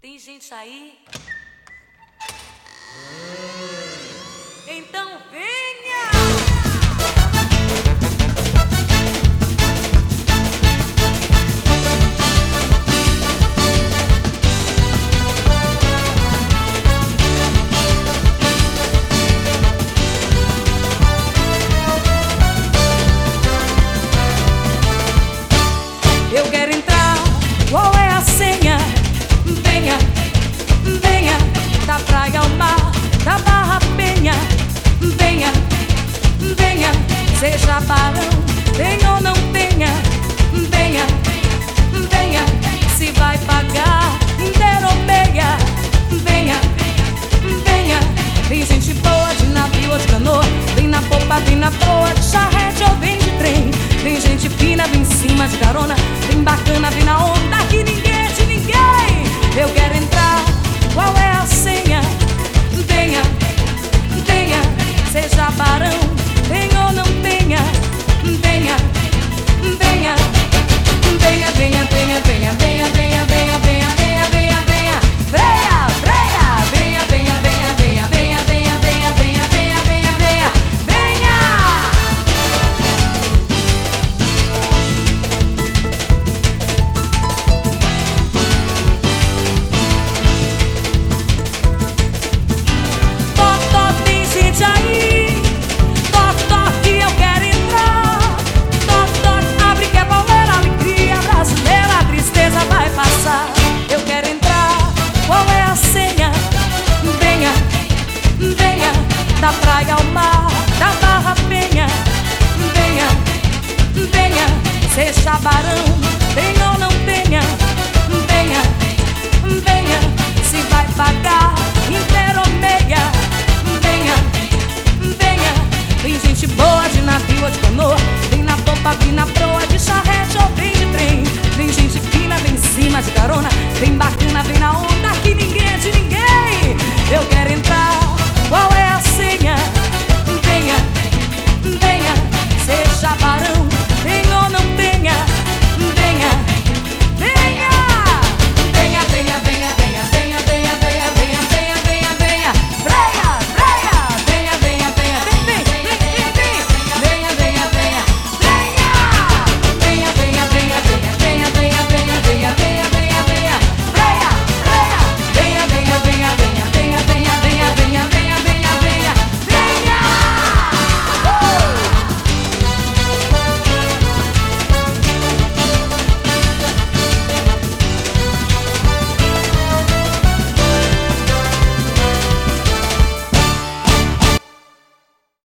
Tem gente aí. Vem na boa, de charrete ou vem de trem. Tem gente fina, vem em cima de carona, da praia ao mar, da barra venha, venha, venha, seja barão, venha ou não tenha, venha, venha, se vai pagar, inteiro ou meia, venha, venha, tem gente boa de navio ou de canoa, vem na popa, vem na proa, de charrete ou vem de trem, tem gente fina, vem em cima de carona, vem bacana.